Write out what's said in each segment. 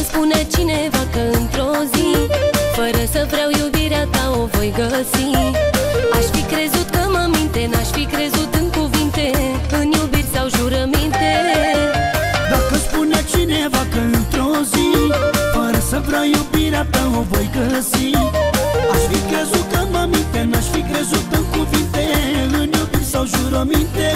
Dacă-mi spune cineva că într-o zi Fără să vreau iubirea ta o voi găsi. Aș fi crezut că mă minte N-aș fi crezut în cuvinte În iubiri sau jurăminte. Dacă spune cineva că într-o zi Fără să vreau iubirea ta o voi găsi. Aș fi crezut că mă minte N-aș fi crezut în cuvinte În iubiri sau jurăminte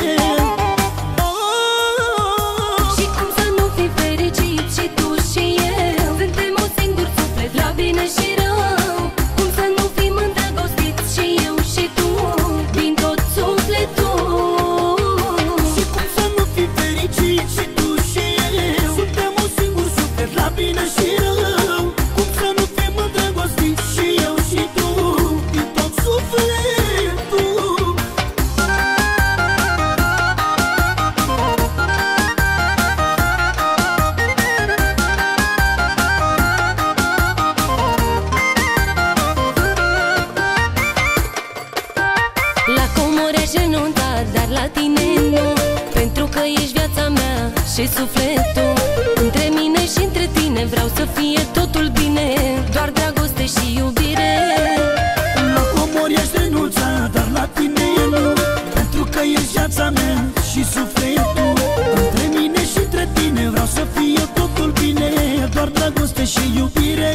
La comori aș renunța, dar la tine nu. Pentru că ești viața mea și sufletul. Între mine și între tine vreau să fie totul bine. Doar dragoste și iubire. La comori aș renunța, dar la tine nu. Pentru că ești viața mea și sufletul. Între mine și între tine vreau să fie totul bine. Doar dragoste și iubire